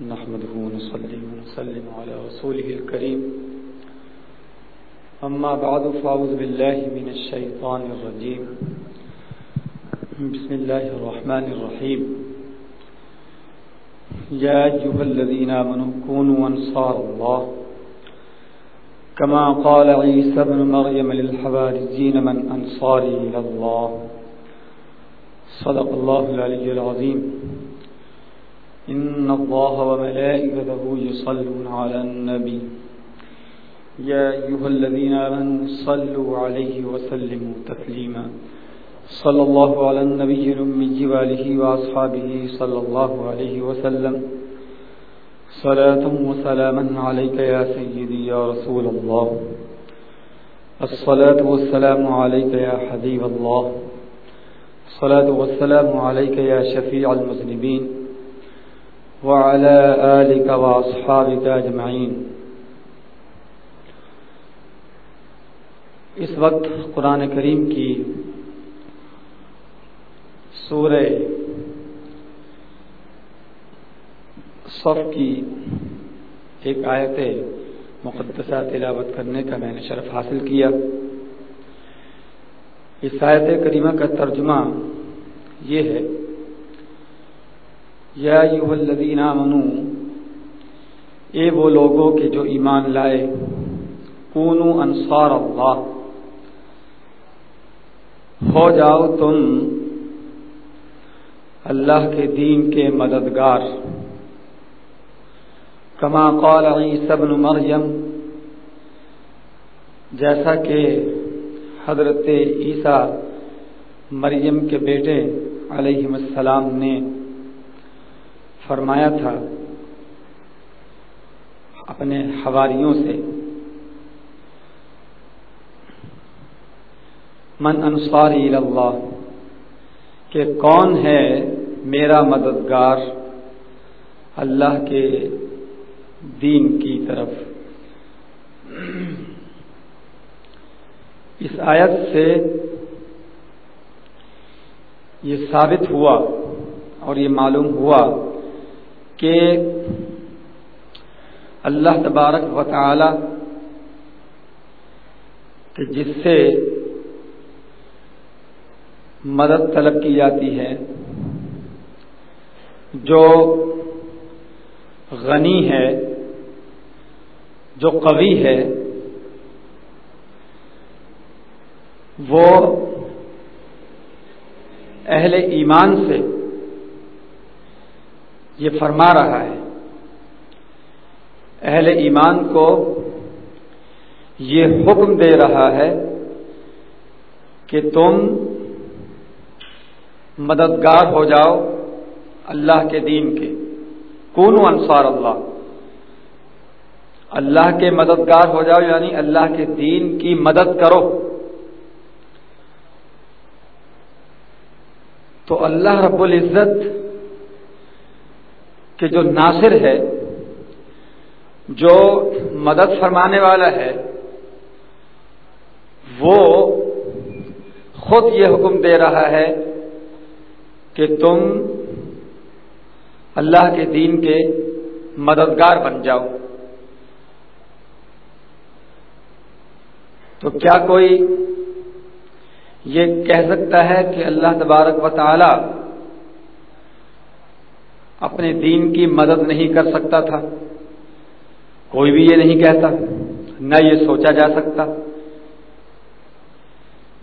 نحمده ونصلي ونسلم على رسوله الكريم. أما بعد، فأعوذ بالله من الشيطان الرجيم. بسم الله الرحمن الرحيم. يا أيها الذين آمنوا كونوا أنصار الله. كما قال عيسى بن مريم للحواريين من أنصاري إلى الله. صدق الله العلي العظيم. إن الله وملائكته يصلون على النبي. يا أيها الذين آمنوا صلوا عليه وسلموا تسليما. صلى الله على النبي الأمي وآله وأصحابه صلى الله عليه وسلم. صلاة وسلاما عليك يا سيدي يا رسول الله. الصلاة والسلام عليك يا حبيب الله. الصلاة والسلام عليك يا شفيع المذنبين. وعلى آلك وأصحابك أجمعين. اس وقت قرآن کریم کی سورہ صف کی ایک آیت مقدسہ تلاوت کرنے کا میں نے شرف حاصل کیا۔ اس آیت کریمہ کا ترجمہ یہ ہے یا ایوہ الذین آمنو، اے وہ لوگوں کے جو ایمان لائے، کونو انصار اللہ۔ ہو جاؤ تم اللہ کے دین کے مددگار۔ کما قال عیسی ابن مریم، جیسا کہ حضرت عیسیٰ مریم کے بیٹے علیہ السلام نے فرمایا تھا، اپنے حواریوں سے، من انصاری اللہ، کہ کون ہے میرا مددگار اللہ کے دین کی طرف؟ اس آیت سے یہ ثابت ہوا اور یہ معلوم ہوا کہ اللہ تبارک و تعالی کہ جس سے مدد طلب کی جاتی ہے، جو غنی ہے، جو قوی ہے، وہ اہل ایمان سے یہ فرما رہا ہے۔ اہل ایمان کو یہ حکم دے رہا ہے کہ تم مددگار ہو جاؤ اللہ کے دین کے۔ کون انصار اللہ۔ اللہ کے مددگار ہو جاؤ یعنی اللہ کے دین کی مدد کرو۔ تو اللہ رب العزت کے جو ناصر ہے، جو مدد فرمانے والا ہے، وہ خود یہ حکم دے رہا ہے کہ تم اللہ کے دین کے مددگار بن جاؤ۔ تو کیا کوئی یہ کہہ سکتا ہے کہ اللہ تبارک و تعالی اپنے دین کی مدد نہیں کر سکتا تھا۔ کوئی بھی یہ نہیں کہتا، نہ یہ سوچا جا سکتا۔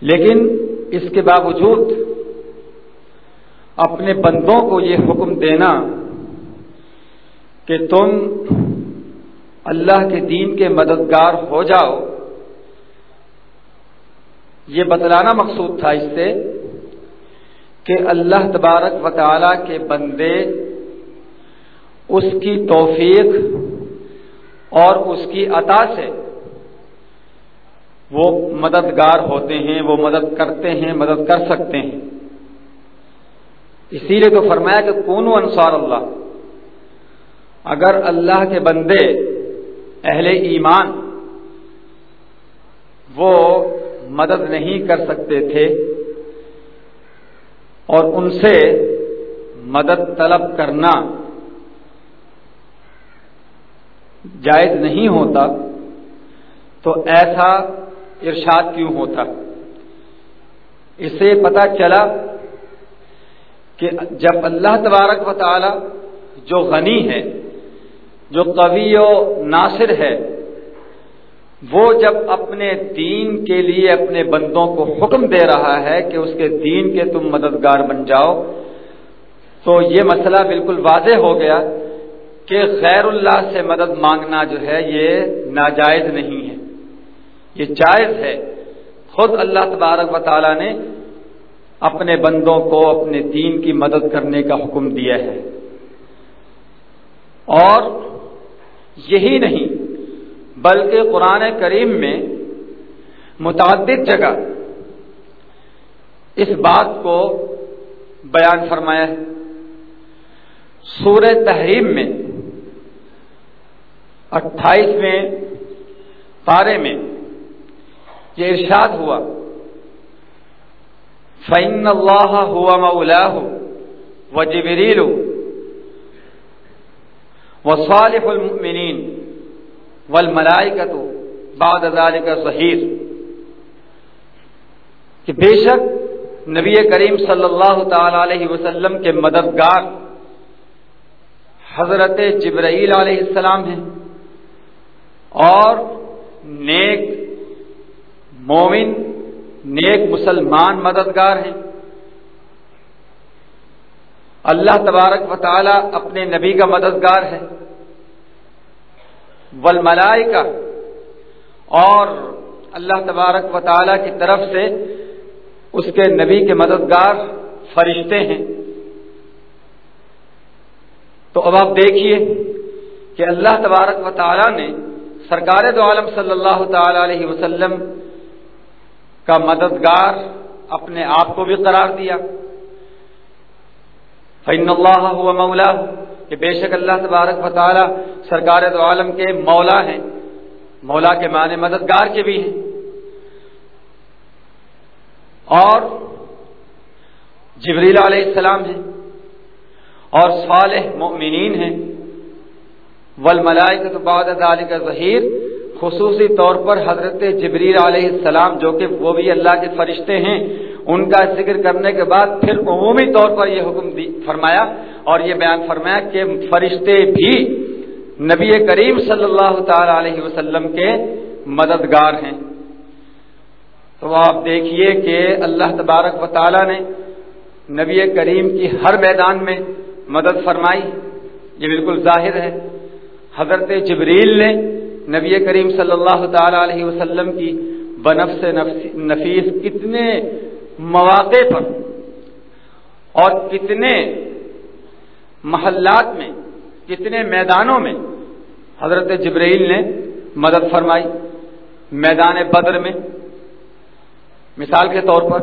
لیکن اس کے باوجود اپنے بندوں کو یہ حکم دینا کہ تم اللہ کے دین کے مددگار ہو جاؤ، یہ بتلانا مقصود تھا اس سے کہ اللہ تبارک و تعالی کے بندے اس کی توفیق اور اس کی عطا سے وہ مددگار ہوتے ہیں، وہ مدد کرتے ہیں، مدد کر سکتے ہیں۔ اسی لیے تو فرمایا کہ کون انصار اللہ۔ اگر اللہ کے بندے، اہل ایمان وہ مدد نہیں کر سکتے تھے اور ان سے مدد طلب کرنا جائز نہیں ہوتا تو ایسا ارشاد کیوں ہوتا؟ اس سے پتا چلا کہ جب اللہ تبارک و تعالی جو غنی ہے، جو قوی و ناصر ہے، وہ جب اپنے دین کے لیے اپنے بندوں کو حکم دے رہا ہے کہ اس کے دین کے تم مددگار بن جاؤ، تو یہ مسئلہ بالکل واضح ہو گیا کہ غیر اللہ سے مدد مانگنا جو ہے یہ ناجائز نہیں ہے۔ یہ جائز ہے۔ خود اللہ تبارک و تعالی نے اپنے بندوں کو اپنے دین کی مدد کرنے کا حکم دیا ہے۔ اور یہی نہیں، بلکہ قرآن کریم میں متعدد جگہ اس بات کو بیان فرمایا ہے۔ سورہ تحریم میں اٹھائیسویں پارے میں یہ ارشاد ہوا فعن اللہ ہوا مولاہ و جبریل و صالح المؤمنین والملائکت بعد ذلك ظہیر کہ بے شک نبی کریم صلی اللہ تعالی علیہ وسلم کے مددگار حضرت جبرائیل علیہ السلام ہیں۔ اور نیک مومن، نیک مسلمان مددگار ہیں۔ اللہ تبارک و تعالی اپنے نبی کا مددگار ہے۔ والملائکہ، اور اللہ تبارک و تعالی کی طرف سے اس کے نبی کے مددگار فرشتے ہیں۔ تو اب آپ دیکھیے کہ اللہ تبارک و تعالی نے سرکار دو عالم صلی اللہ تعالی علیہ وسلم کا مددگار اپنے آپ کو بھی قرار دیا۔ فن اللہ ہوا مولا کہ بے شک اللہ تبارک و تعالی سرکار دو عالم کے مولا ہیں۔ مولا کے معنی مددگار کے بھی ہیں۔ اور جبریل علیہ السلام ہیں۔ اور صالح مؤمنین ہیں۔ ولملائے بعد ذالک ظہیر، خصوصی طور پر حضرت جبریل علیہ السلام، جو کہ وہ بھی اللہ کے فرشتے ہیں، ان کا ذکر کرنے کے بعد پھر عمومی طور پر یہ حکم فرمایا اور یہ بیان فرمایا کہ فرشتے بھی نبی کریم صلی اللہ تعالی علیہ وسلم کے مددگار ہیں۔ تو آپ دیکھیے کہ اللہ تبارک و تعالی نے نبی کریم کی ہر میدان میں مدد فرمائی، یہ بالکل ظاہر ہے۔ حضرت جبریل نے نبی کریم صلی اللہ تعالی علیہ وسلم کی بنفس نفیس کتنے مواقع پر اور کتنے محلات میں، کتنے میدانوں میں حضرت جبرائیل نے مدد فرمائی۔ میدان بدر میں، مثال کے طور پر،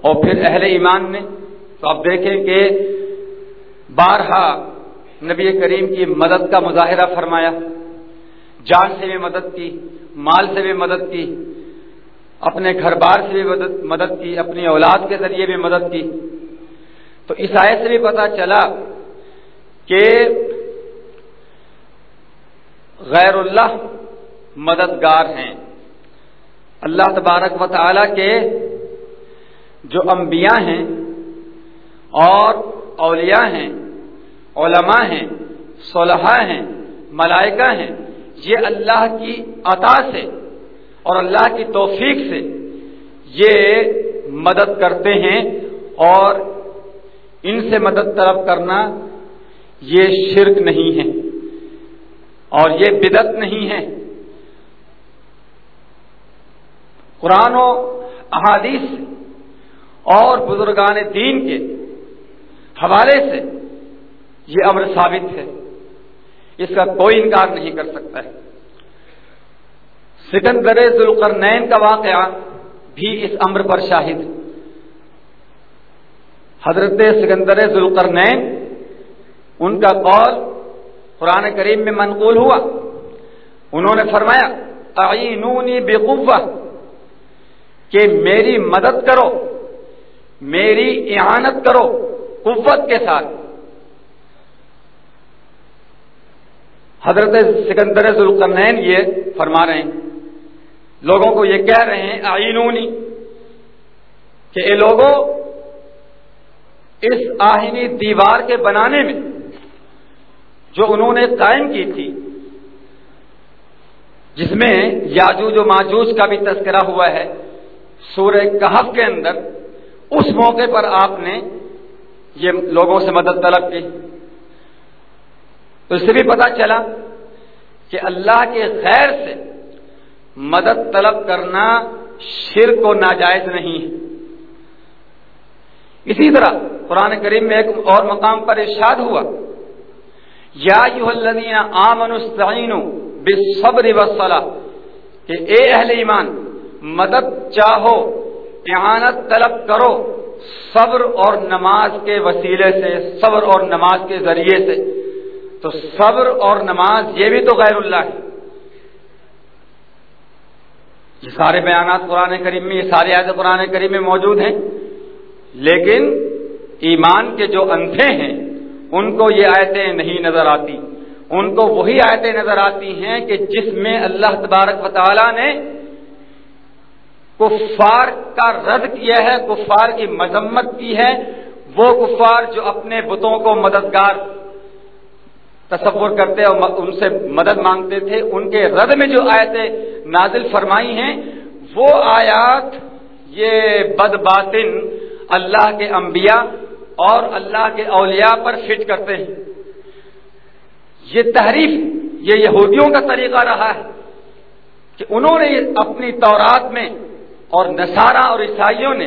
اور پھر اہل ایمان نے۔ تو آپ دیکھیں کہ بارہا نبی کریم کی مدد کا مظاہرہ فرمایا، جان سے بھی مدد کی، مال سے بھی مدد کی، اپنے گھر بار سے بھی مدد کی، اپنی اولاد کے ذریعے بھی مدد کی۔ تو اس آیت سے بھی پتا چلا کہ غیر اللہ مددگار ہیں۔ اللہ تبارک و تعالی کے جو انبیاء ہیں اور اولیاء ہیں علماء ہیں، صلحاء ہیں، ملائکہ ہیں۔ یہ اللہ کی عطا سے اور اللہ کی توفیق سے یہ مدد کرتے ہیں اور ان سے مدد طلب کرنا یہ شرک نہیں ہے اور یہ بدت نہیں ہے۔ قرآن و احادیث اور بزرگان دین کے حوالے سے یہ امر ثابت ہے۔ اس کا کوئی انکار نہیں کر سکتا ہے۔ سکندر ذوالقرنین کا واقعہ بھی اس امر پر شاہد۔ حضرت سکندر ذوالقرنین، ان کا قول قرآن کریم میں منقول ہوا۔ انہوں نے فرمایا تعینونی بقوہ کہ میری مدد کرو، میری اعانت کرو قوت کے ساتھ۔ حضرت سکندر ذوالقرنین یہ فرما رہے ہیں۔ لوگوں کو یہ کہہ رہے ہیں آئینونی کہ اے لوگوں اس آہنی دیوار کے بنانے میں جو انہوں نے قائم کی تھی، جس میں یاجوج و ماجوج کا بھی تذکرہ ہوا ہے، سورہ کہف کے اندر، اس موقع پر آپ نے یہ لوگوں سے مدد طلب کی۔ تو اس سے بھی پتا چلا کہ اللہ کے خیر سے مدد طلب کرنا شرک و ناجائز نہیں ہے۔ اسی طرح قرآن کریم میں ایک اور مقام پر ارشاد ہوا، یا آمن بے صبر کہ اے اہل ایمان، مدد چاہو، اعانت طلب کرو صبر اور نماز کے وسیلے سے، صبر اور نماز کے ذریعے سے۔ تو صبر اور نماز یہ بھی تو غیر اللہ ہے۔ یہ سارے بیانات قرآن کریم میں، یہ سارے آیت قرآن کریم میں موجود ہیں۔ لیکن ایمان کے جو انتھے ہیں، ان کو یہ آیتیں نہیں نظر آتی۔ ان کو وہی آیتیں نظر آتی ہیں کہ جس میں اللہ تبارک و تعالی نے کفار کا رد کیا ہے، کفار کی مذمت کی ہے۔ وہ کفار جو اپنے بتوں کو مددگار تصور کرتے اور ان سے مدد مانگتے تھے۔ ان کے رد میں جو آیتیں نازل فرمائی ہیں، وہ آیات یہ بد باطن اللہ کے انبیاء اور اللہ کے اولیاء پر فٹ کرتے ہیں۔ یہ تحریف، یہ یہودیوں کا طریقہ رہا ہے کہ انہوں نے اپنی تورات میں اور نصارہ اور عیسائیوں نے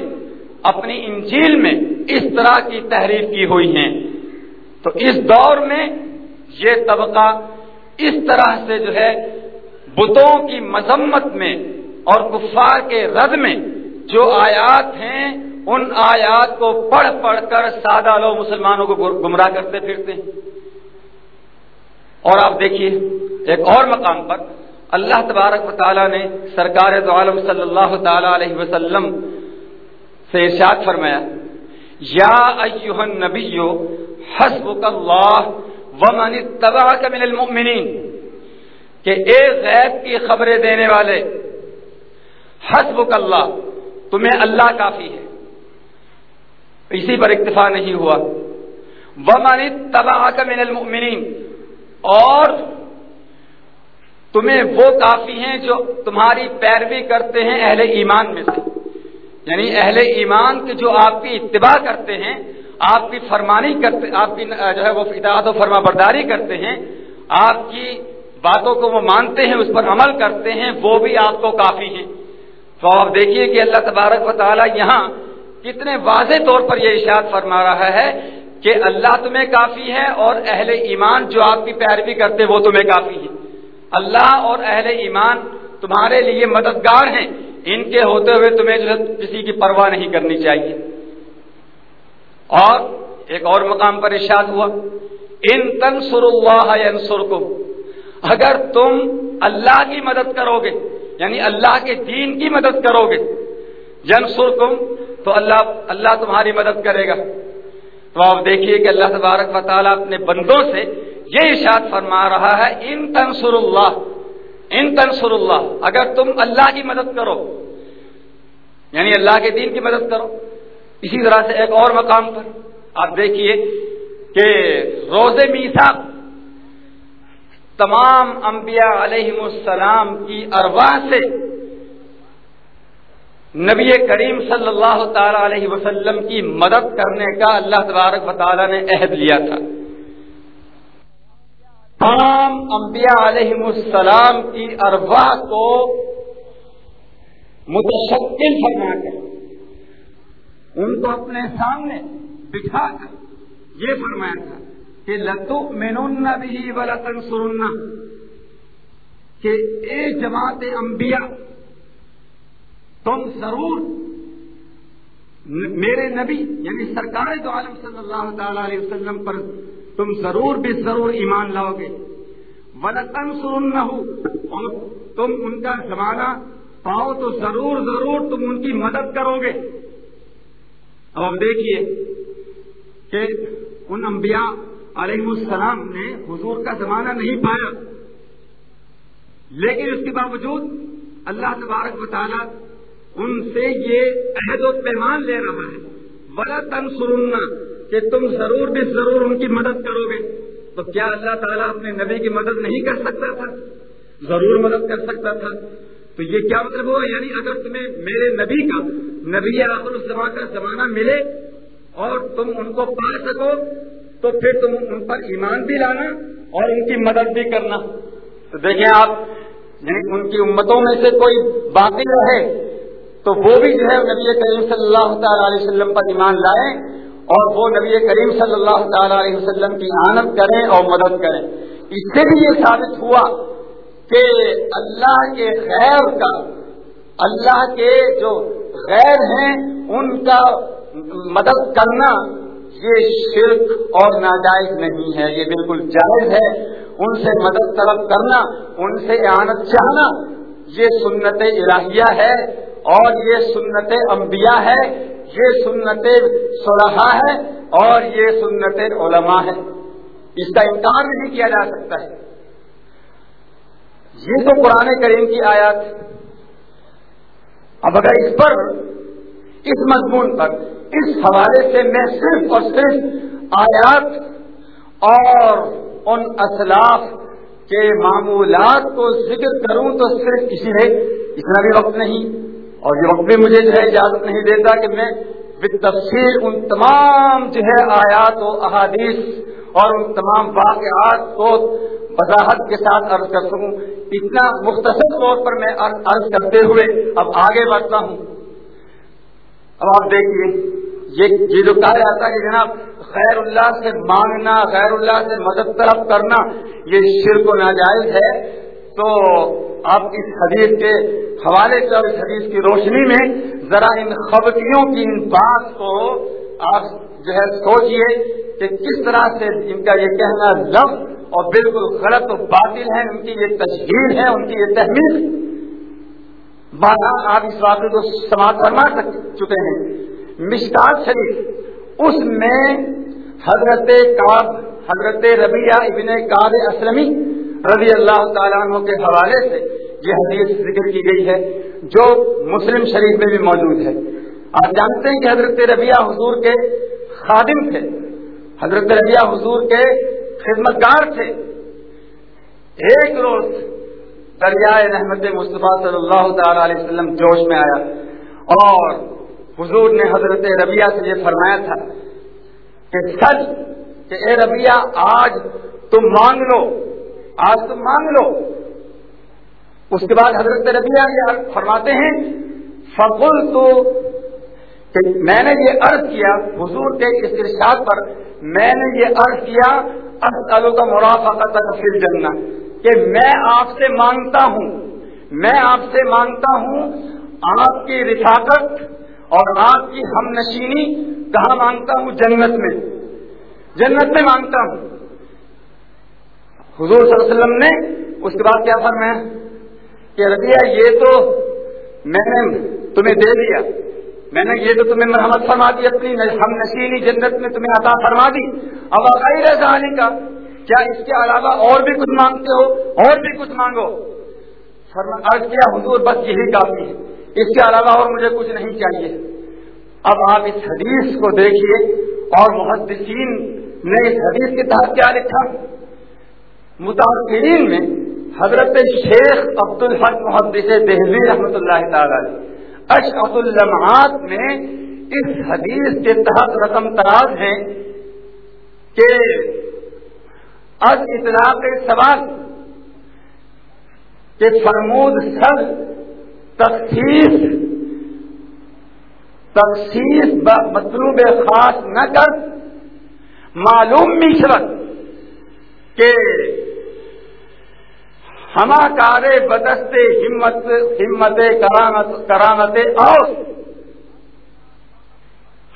اپنی انجیل میں اس طرح کی تحریف کی ہوئی ہیں۔ تو اس دور میں یہ طبقہ اس طرح سے جو ہے بتوں کی مذمت میں اور کفار کے رد میں جو آیات ہیں، ان آیات کو پڑھ پڑھ کر سادہ لوگ مسلمانوں کو گمراہ کرتے پھرتے ہیں۔ اور آپ دیکھیے، ایک اور مقام پر اللہ تبارک و تعالیٰ نے سرکار دو عالم صلی اللہ تعالی علیہ وسلم سے ارشاد فرمایا، یا ایوہ النبی حسبک اللہ ومن اتبعک من المؤمنین کہ اے غیب کی خبریں دینے والے، حسبک اللہ، تمہیں اللہ کافی ہے۔ اسی پر اکتفا نہیں ہوا۔ ومن اتبعک من المؤمنین اور تمہیں وہ کافی ہیں جو تمہاری پیروی کرتے ہیں اہل ایمان میں سے۔ یعنی اہل ایمان کے جو آپ کی اتباع کرتے ہیں آپ کی فرمانی کرتے آپ کی جو ہے وہ اطاعت و فرما برداری کرتے ہیں، آپ کی باتوں کو وہ مانتے ہیں، اس پر عمل کرتے ہیں، وہ بھی آپ کو کافی ہیں۔ تو آپ دیکھیے کہ اللہ تبارک و تعالی یہاں کتنے واضح طور پر یہ اشاد فرما رہا ہے کہ اللہ تمہیں کافی ہے اور اہل ایمان جو آپ کی پیروی کرتے وہ تمہیں کافی ہے اللہ اور اہل ایمان تمہارے لیے مددگار ہیں۔ ان کے ہوتے ہوئے تمہیں جو ہے کسی کی پرواہ نہیں کرنی چاہیے۔ اور ایک اور مقام پر ارشاد ہوا، ان تنسر اللہ کو اگر تم اللہ کی مدد کرو گے یعنی اللہ کے دین کی مدد کرو گے ینسر تو اللہ اللہ تمہاری مدد کرے گا۔ تو آپ دیکھیے کہ اللہ تبارک و تعالیٰ اپنے بندوں سے یہ ارشاد فرما رہا ہے، ان تنسر اللہ ان تنسر اللہ اگر تم اللہ کی مدد کرو یعنی اللہ کے دین کی مدد کرو اسی طرح سے ایک اور مقام پر آپ دیکھیے کہ روز میسا تمام انبیاء علیہ السلام کی ارواح سے نبی کریم صلی اللہ تعالی علیہ وسلم کی مدد کرنے کا اللہ تبارک و تعالی نے عہد لیا تھا۔ تمام انبیاء علیہ السلام کی ارواح کو متشکل فرما کر ان کو اپنے سامنے بٹھا کر یہ فرمایا تھا کہ لتو مین بھی ولطن سرنا کہ اے جماعت انبیاء، تم ضرور میرے نبی یعنی سرکار دو عالم صلی اللہ تعالی علیہ وسلم پر تم ضرور بھی ضرور ایمان لاؤ گے۔ ولطن سن نہ ہو اور تم ان کا زمانہ پاؤ تو ضرور ضرور تم ان کی مدد کرو گے۔ اب اب دیکھیے کہ ان انبیاء علیہ السلام نے حضور کا زمانہ نہیں پایا۔ لیکن اس کے باوجود اللہ تبارک و تعالیٰ ان سے یہ عہد و پیمان لے رہا ہے۔ بڑا تن سرنا کہ تم ضرور بھی ضرور ان کی مدد کرو گے۔ تو کیا اللہ تعالیٰ اپنے نبی کی مدد نہیں کر سکتا تھا؟ ضرور مدد کر سکتا تھا۔ تو یہ کیا مطلب ہوا؟ یعنی اگر تمہیں میرے نبی کا، نبی آخر الزما کا زمانہ ملے اور تم ان کو پا سکو، تو پھر تم ان پر ایمان بھی لانا اور ان کی مدد بھی کرنا۔ تو دیکھیں آپ یعنی ان کی امتوں میں سے کوئی باقی رہے تو وہ بھی جو ہے نبی کریم صلی اللہ تعالی علیہ وسلم پر ایمان لائیں اور وہ نبی کریم صلی اللہ تعالی علیہ وسلم کی آنت کریں اور مدد کریں۔ اس سے بھی یہ ثابت ہوا کہ اللہ کے خیر کا، اللہ کے جو غیر ہیں، ان کا مدد کرنا یہ شرک اور ناجائز نہیں ہے، یہ بالکل جائز ہے۔ ان سے مدد طلب کرنا، ان سے اعانت چاہنا، یہ سنت الہیہ ہے اور یہ سنت انبیاء ہے، یہ سنت صلحہ ہے اور یہ سنت علماء ہے۔ اس کا انکار نہیں کیا جا سکتا ہے۔ یہ تو قرآن کریم کی آیات اب اگر اس پر، اس مضمون پر، اس حوالے سے میں صرف اور صرف آیات اور ان اسلاف کے معمولات کو ذکر کروں تو صرف اسی ہے اتنا بھی وقت نہیں، اور یہ وقت بھی مجھے جو ہے اجازت نہیں دیتا کہ میں تفصیل ان تمام جو ہے آیات و احادیث اور ان تمام واقعات کو وضاحت کے ساتھ عرض کر سکوں اتنا مختصر طور پر میں عرض کرتے ہوئے اب آگے بڑھتا ہوں۔ اب آپ دیکھیے، یہ جی جو کہا جاتا ہے کہ جناب خیر اللہ سے مانگنا خیر اللہ سے مدد طلب کرنا، یہ شرک و ناجائز ہے۔ تو آپ اس حدیث کے حوالے سے اور اس حدیث کی روشنی میں ذرا ان خبتیوں کی ان بات کو آپ جو ہے سوچیے کہ کس طرح سے ان کا یہ کہنا لفظ اور بالکل غلط و باطل ہے ان کی یہ تشہیر ہے، ان کی یہ تحمیر بارہ آپ اس واقعے کو سماعت فرما چکے ہیں۔ مشکات شریف، اس میں حضرت کاب حضرت ربیہ ابن کاب اسلمی رضی اللہ تعالیٰ عنہ کے حوالے سے یہ حدیث ذکر کی گئی ہے، جو مسلم شریف میں بھی موجود ہے۔ آپ جانتے ہیں کہ حضرت ربیہ حضور کے خادم تھے۔ حضرت ربیہ حضور کے خدمت گار تھے۔ ایک روز دریائے رحمت مصطفیٰ صلی اللہ تعالی علیہ وسلم جوش میں آیا اور حضور نے حضرت ربیہ سے یہ فرمایا تھا کہ سچ کہ اے ربیہ آج تم مانگ لو، آج تم مانگ لو۔ اس کے بعد حضرت ربیہ یہ فرماتے ہیں فقل تو کہ میں نے یہ عرض کیا، حضور کے اس ارشاد پر میں نے یہ عرض کیا کا مرافقت فی جنت کہ میں آپ سے مانگتا ہوں، میں آپ سے مانگتا ہوں، آپ کی رفاقت اور آپ کی ہم نشینی کہاں مانگتا ہوں؟ جنت میں۔ جنت میں مانگتا ہوں۔ حضور صلی اللہ علیہ وسلم نے اس کے بعد کیا فرمایا؟ کہ رضیہ یہ تو میں نے تمہیں دے دیا۔ میں نے یہ تو تمہیں مرحمت فرما دی، اپنی ہم نشینی جنت میں تمہیں عطا فرما دی۔ اب غیر زہانی کا کیا اس کے علاوہ اور بھی کچھ مانگتے ہو؟ اور بھی کچھ مانگو؟ عرض کیا، حضور بس یہی کافی ہے۔ اس کے علاوہ اور مجھے کچھ نہیں چاہیے۔ اب آپ اس حدیث کو دیکھیے اور محدثین نے اس حدیث کے تحت کیا لکھا۔ متاثرین میں حضرت شیخ عبد الحق محدث دہلی رحمۃ اللہ تعالی اشعت اللمحات میں اس حدیث کے تحت رقم تراز ہیں کہ از اطلاق سوال کہ فرمود سر تخصیص تخصیص مطلوب خاص نہ کر، معلوم مشرت کہ ہما کار بدست ہمت ہمت کرامت اور۔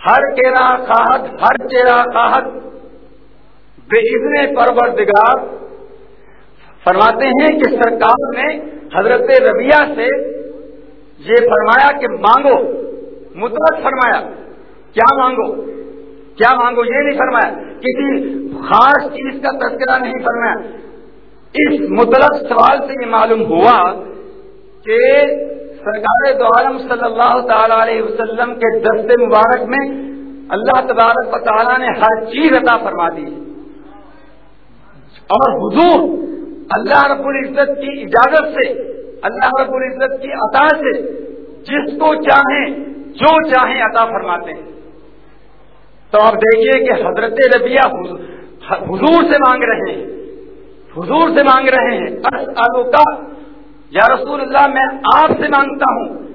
ہر کیرا خاحت ہر چیرا خاحت بے اتنے پروردگار۔ فرماتے ہیں کہ سرکار نے حضرت ربیہ سے یہ فرمایا کہ مانگو، مطلق فرمایا، کیا مانگو؟ کیا مانگو؟ یہ نہیں فرمایا۔ کسی خاص چیز کا تذکرہ نہیں کرنا اس مطلب سوال سے یہ معلوم ہوا کہ سرکار دو عالم صلی اللہ تعالی علیہ وسلم کے دست مبارک میں اللہ تبارک و تعالیٰ نے ہر چیز عطا فرما دی۔ اور حضور اللہ رب العزت کی اجازت سے، اللہ رب العزت کی عطا سے جس کو چاہیں، جو چاہیں عطا فرماتے ہیں۔ تو آپ دیکھیے کہ حضرت ربیہ حضور سے مانگ رہے ہیں۔ حضور سے مانگ رہے ہیں۔ آلو کا۔ یا رسول اللہ، میں آپ سے مانگتا ہوں۔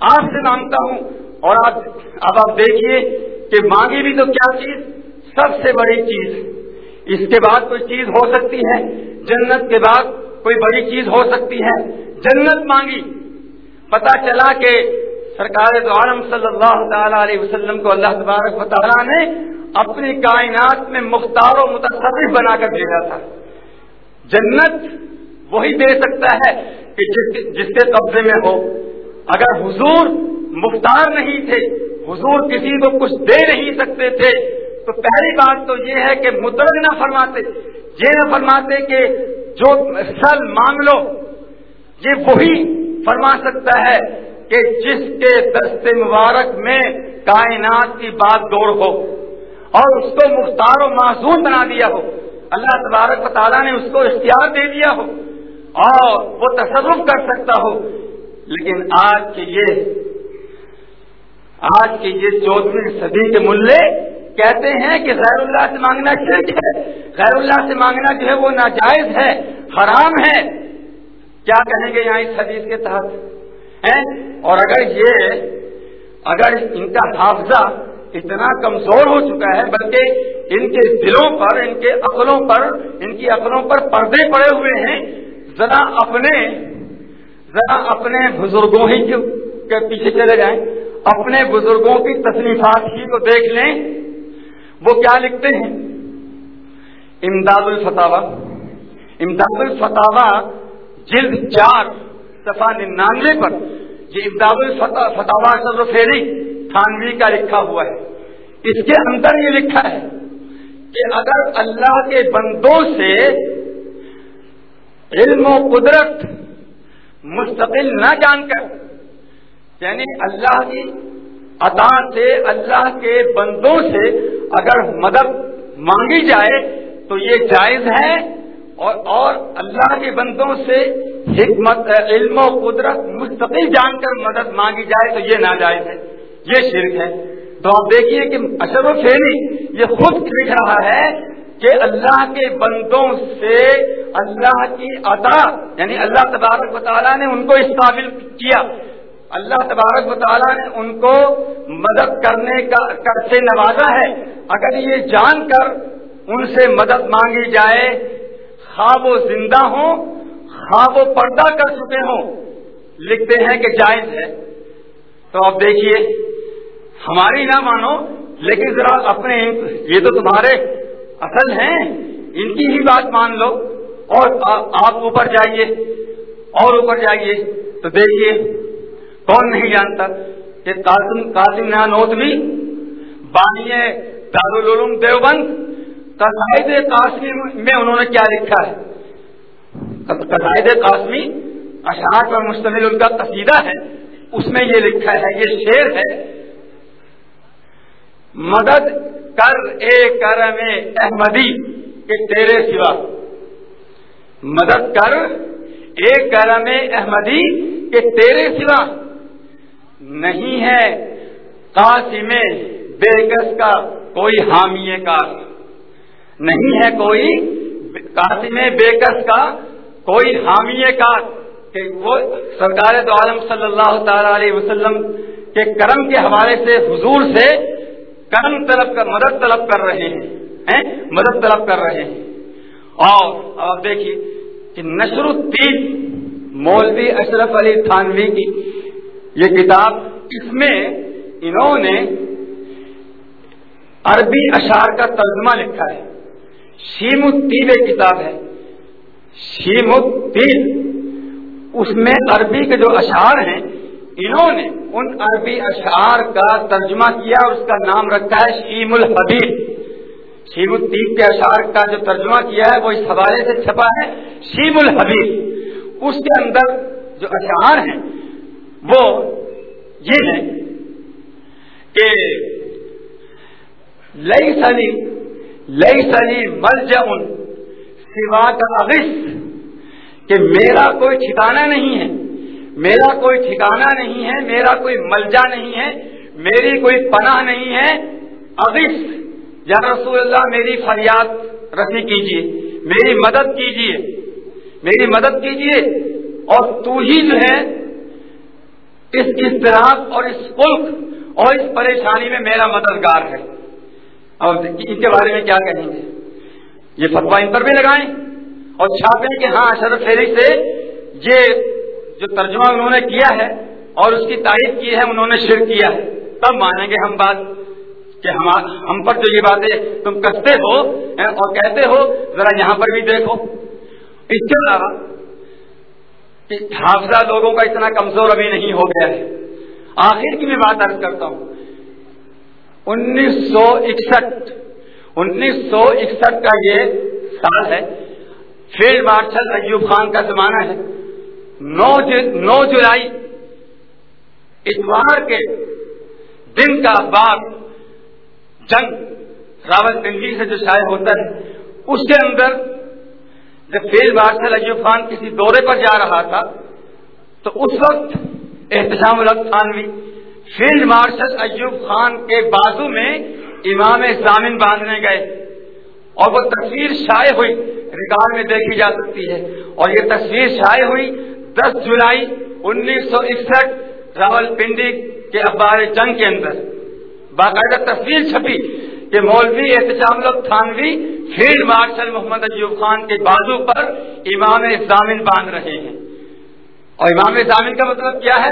آپ سے مانگتا ہوں۔ اور آپ، اب آپ دیکھیے کہ مانگی بھی تو کیا چیز؟ سب سے بڑی چیز۔ اس کے بعد کوئی چیز ہو سکتی ہے۔ جنت کے بعد کوئی بڑی چیز ہو سکتی ہے۔ جنت مانگی۔ پتا چلا کہ سرکار تو عالم صلی اللہ تعالی علیہ وسلم کو اللہ تبارک و تعالیٰ نے اپنی کائنات میں مختار و متصرف بنا کر بھیجا تھا۔ جنت وہی دے سکتا ہے کہ جس کے قبضے میں ہو۔ اگر حضور مختار نہیں تھے، حضور کسی کو کچھ دے نہیں سکتے تھے، تو پہلی بات تو یہ ہے کہ مدرج نہ فرماتے۔ یہ نہ فرماتے کہ جو سل مانگ لو یہ وہی فرما سکتا ہے کہ جس کے دست مبارک میں کائنات کی بات دوڑ ہو اور اس کو مختار و معصوم بنا دیا ہو۔ اللہ تبارک و تعالیٰ نے اس کو اختیار دے دیا ہو اور وہ تصرف کر سکتا ہو۔ لیکن آج کے یہ آج کے یہ چودہویں صدی کے ملے کہتے ہیں کہ غیر اللہ سے مانگنا شرک ہے۔ غیر اللہ سے مانگنا جو ہے وہ ناجائز ہے، حرام ہے۔ کیا کہیں گے یہاں اس حدیث کے تحت؟ اور اگر یہ اگر ان کا حافظہ اتنا کمزور ہو چکا ہے، بلکہ ان کے دلوں پر، ان کے عقلوں پر، ان کی عقلوں پر پردے پڑے ہوئے ہیں۔ ذرا اپنے ذرا اپنے بزرگوں ہی کے پیچھے چلے جائیں۔ اپنے بزرگوں کی تصنیفات ہی کو دیکھ لیں۔ وہ کیا لکھتے ہیں؟ امداد الفتاوا امداد الفتاوا جلد چار صفا ننانوے پر۔ یہ امداد الفتاوا سر فیری تھانوی کا لکھا ہوا ہے۔ اس کے اندر یہ لکھا ہے کہ اگر اللہ کے بندوں سے علم و قدرت مستقل نہ جان کر یعنی اللہ کی عطا سے، اللہ کے بندوں سے اگر مدد مانگی جائے تو یہ جائز ہے۔ اور اور اللہ کے بندوں سے حکمت، علم و قدرت مستقل جان کر مدد مانگی جائے تو یہ ناجائز ہے۔ یہ شرک ہے۔ تو آپ دیکھیے کہ اشر و فیری یہ خود لکھ رہا ہے کہ اللہ کے بندوں سے اللہ کی عطا یعنی اللہ تبارک و تعالیٰ نے ان کو اس قابل کیا۔ اللہ تبارک و تعالیٰ نے ان کو مدد کرنے کا، کر سے نوازا ہے۔ اگر یہ جان کر ان سے مدد مانگی جائے، خواب و زندہ ہوں، خواب و پردہ کر چکے ہوں، لکھتے ہیں کہ جائز ہے۔ تو اب دیکھیے ہماری نہ مانو، لیکن ذرا اپنے یہ تو تمہارے اصل ہیں، ان کی ہی بات مان لو۔ اور آپ اوپر جائیے، اور اوپر جائیے۔ تو دیکھیے، کون نہیں جانتا کہ قاسم قاسم نانوتوی بانی دارالعلوم دیوبند۔ قصائد قاسمی میں انہوں نے کیا لکھا ہے؟ قصائد قاسمی، اشعار پر مشتمل ان کا قصیدہ ہے، اس میں یہ لکھا ہے، یہ شعر ہے مدد کر اے کرم احمدی کہ تیرے سوا۔ مدد کر اے کرم احمدی کہ تیرے سوا۔ نہیں ہے قاسم بے کس کا کوئی حامی کا نہیں ہے کوئی قاسم بے کس کا کوئی حامی کا کہ وہ سرکار دو عالم صلی اللہ تعالی علیہ وسلم کے کرم کے حوالے سے حضور سے کرم طلب کر مدد طلب کر رہے ہیں؟ مدد طلب کر رہے ہیں۔ اور آپ دیکھیے کہ نشر الدین مولوی اشرف علی تھانوی کی یہ کتاب، اس میں انہوں نے عربی اشعار کا ترجمہ لکھا ہے۔ شیم الدین ایک کتاب ہے۔ شیم الدین، اس میں عربی کے جو اشعار ہیں انہوں نے ان عربی اشعار کا ترجمہ کیا اور اس کا نام رکھا ہے شیم الحبیب شیم الطیب کے اشعار کا جو ترجمہ کیا ہے، وہ اس حوالے سے چھپا ہے، شیم الحبیب اس کے اندر جو اشعار ہیں، وہ یہ ہیں کہ لئی سلی لئی سلی مل جن سوا کا کہ میرا کوئی ٹھکانا نہیں ہے۔ میرا کوئی ٹھکانا نہیں ہے، میرا کوئی ملجا نہیں ہے، میری کوئی پناہ نہیں ہے۔ اغس یا رسول اللہ، میری فریاد رسی کیجیے میری مدد کیجیے میری مدد کیجیے اور تو ہی جو ہے، اس اضطراب اور اس ملک اور اس پریشانی میں میرا مددگار ہے۔ اور ان کے بارے میں کیا کہیں گے؟ یہ فتوا ان پر بھی لگائیں۔ اور چھاپیں کہ ہاں اشرف فیری سے یہ جو ترجمہ انہوں نے کیا ہے اور اس کی تعریف کی ہے، انہوں نے شرک کیا ہے۔ تب مانیں گے ہم بات کہ ہم ہم پر جو یہ باتیں تم کستے ہو اور کہتے ہو، ذرا یہاں پر بھی دیکھو۔ اس کے علاوہ حافظہ لوگوں کا اتنا کمزور ابھی نہیں ہو گیا ہے۔ آخر کی میں بات ارض کرتا ہوں۔ انیس سو اکسٹھ، انیس سو اکسٹھ کا یہ سال ہے۔ فیلڈ مارشل ایوب خان کا زمانہ ہے۔ نو نو جولائی اتوار کے دن کا اخبار جنگ راول پنڈی سے جو شائع ہوتا ہے، اس کے اندر جب فیلڈ مارشل ایوب خان کسی دورے پر جا رہا تھا، تو اس وقت احتشام الگ خانوی فیلڈ مارشل ایوب خان کے بازو میں امام ضامن باندھنے گئے اور وہ تصویر شائع ہوئی، ریکارڈ میں دیکھی جا سکتی ہے۔ اور یہ تصویر شائع ہوئی دس جولائی انیس سو اکسٹھ راول پنڈی کے اخبار جنگ کے اندر۔ باقاعدہ تصویر چھپی کہ مولوی احتجام الگ تھانوی فیلڈ مارشل محمد ایوب خان کے بازو پر امام ضامن باندھ رہے ہیں۔ اور امام ضامن کا مطلب کیا ہے؟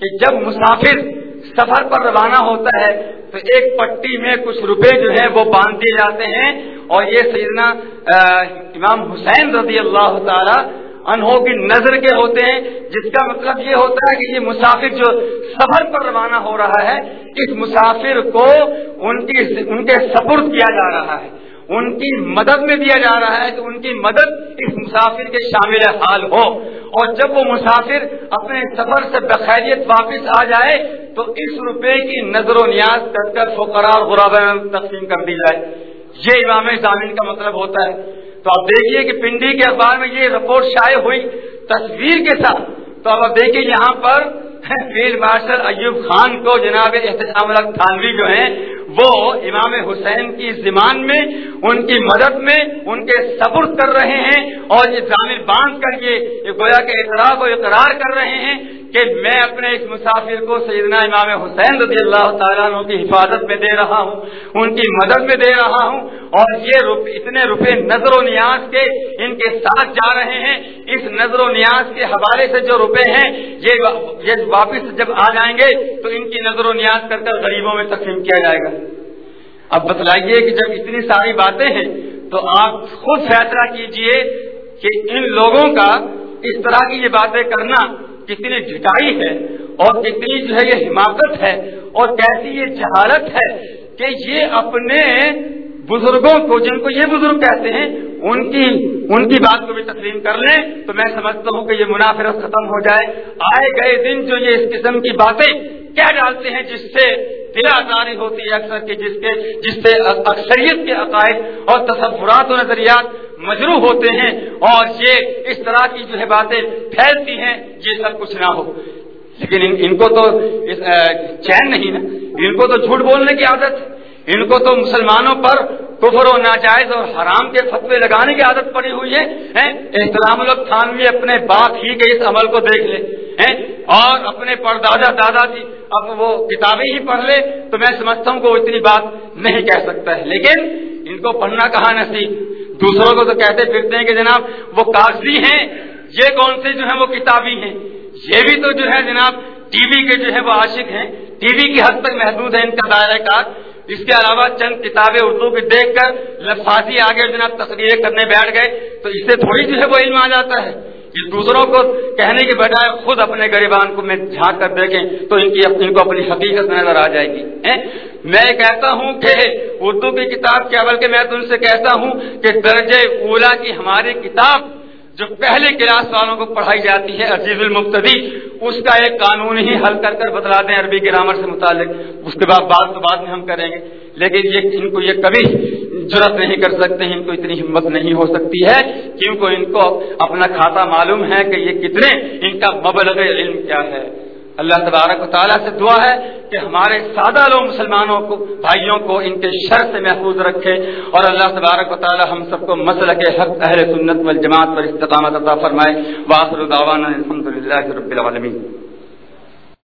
کہ جب مسافر سفر پر روانہ ہوتا ہے، تو ایک پٹی میں کچھ روپے جو ہیں وہ باندھ دیے جاتے ہیں۔ اور یہ سیدنا امام حسین رضی اللہ تعالی انہوں کی نظر کے ہوتے ہیں، جس کا مطلب یہ ہوتا ہے کہ یہ مسافر جو سفر پر روانہ ہو رہا ہے، اس مسافر کو ان کی ان کے سپرد کیا جا رہا ہے۔ ان کی مدد میں دیا جا رہا ہے کہ ان کی مدد اس مسافر کے شامل حال ہو۔ اور جب وہ مسافر اپنے سفر سے بخیریت واپس آ جائے، تو اس روپے کی نظر و نیاز کر کر فقرار غراب تقسیم کر دی جائے۔ یہ امام ضامن کا مطلب ہوتا ہے۔ تو آپ دیکھیے کہ پنڈی کے اخبار میں یہ رپورٹ شائع ہوئی تصویر کے ساتھ۔ تو اب آپ دیکھیے یہاں پر فیلڈ مارشل ایوب خان کو جناب احتجام الگ تھانوی جو ہیں، وہ امام حسین کی زمان میں، ان کی مدد میں، ان کے صبر کر رہے ہیں اور یہ ضامر باندھ کر یہ گویا کے اعتراف و اقرار کر رہے ہیں۔ کہ میں اپنے اس مسافر کو سیدنا امام حسین رضی اللہ تعالیٰ عنہ کی حفاظت میں دے رہا ہوں، ان کی مدد میں دے رہا ہوں، اور یہ روپے اتنے روپے نظر و نیاز کے ان کے ساتھ جا رہے ہیں، اس نظر و نیاز کے حوالے سے جو روپے ہیں یہ واپس جب آ جائیں گے تو ان کی نظر و نیاز کر کر غریبوں میں تقسیم کیا جائے گا۔ اب بتلائیے کہ جب اتنی ساری باتیں ہیں تو آپ خود فیصلہ کیجیے کہ ان لوگوں کا اس طرح کی یہ باتیں کرنا کتنی ڈٹائی ہے اور کتنی جو ہے یہ حماقت ہے اور کیسی یہ جہالت ہے کہ یہ اپنے بزرگوں کو، جن کو یہ بزرگ کہتے ہیں، ان کی ان کی بات کو بھی تسلیم کر لیں تو میں سمجھتا ہوں کہ یہ منافرت ختم ہو جائے۔ آئے گئے دن جو یہ اس قسم کی باتیں کہہ ڈالتے ہیں جس سے بلا داری ہوتی ہے اکثر کے جس کے جس سے اکثریت کے عقائد اور تصورات و نظریات مجرو ہوتے ہیں اور یہ اس طرح کی جو ہے باتیں پھیلتی ہیں یہ سب کچھ نہ ہو۔ لیکن ان, ان کو تو چین نہیں نا۔ ان کو تو جھوٹ بولنے کی عادت۔ ہے ان کو تو مسلمانوں پر کفر و ناجائز اور حرام کے فتوے لگانے کی عادت پڑی ہوئی ہے احترام الگ تھانوی اپنے باپ ہی کے اس عمل کو دیکھ لے اور اپنے پردادا دادا جی اب وہ کتابیں ہی پڑھ لے، تو میں سمجھتا ہوں کہ وہ اتنی بات نہیں کہہ سکتا ہے۔ لیکن ان کو پڑھنا کہاں نصیب؟ دوسروں کو تو کہتے پھرتے ہیں کہ جناب وہ کاغذی ہیں، یہ کون سے جو ہیں وہ کتابی ہیں؟ یہ بھی تو جو ہے جناب ٹی وی کے جو ہے وہ عاشق ہیں، ٹی وی کی حد تک محدود ہے ان کا دائرہ کار۔ اس کے علاوہ چند کتابیں اردو کی دیکھ کر لفاظی آگے جناب تصویریں کرنے بیٹھ گئے، تو اس سے تھوڑی جو ہے وہ علم آ جاتا ہے۔ کہ دوسروں کو کہنے کے بجائے خود اپنے گریبان کو میں جھانک کر دیکھیں تو ان کی ان کو اپنی حقیقت نظر آ جائے گی۔ میں کہتا ہوں کہ اردو کی کتاب کے اول کے میں تم سے کہتا ہوں کہ درجے اولا کی ہماری کتاب جو پہلے کلاس والوں کو پڑھائی جاتی ہے، عزیز المبتدی، اس کا ایک قانون ہی حل کر کر بتلا دیں عربی گرامر سے متعلق۔ اس کے بعد بات تو بعد میں ہم کریں گے۔ لیکن یہ ان کو یہ کبھی ضرورت نہیں کر سکتے ہیں ان کو اتنی ہمت نہیں ہو سکتی ہے۔ کیونکہ ان کو اپنا کھاتا معلوم ہے کہ یہ کتنے ان کا مبلغ علم کیا ہے۔ اللہ تبارک و تعالیٰ سے دعا ہے کہ ہمارے سادہ لوگ مسلمانوں کو، بھائیوں کو ان کے شر سے محفوظ رکھے اور اللہ تبارک و تعالیٰ ہم سب کو مسئلہ کے حق، اہل سنت والجماعت پر استقامت عطا فرمائے۔ واخر دعوانا الحمد للہ رب العالمین۔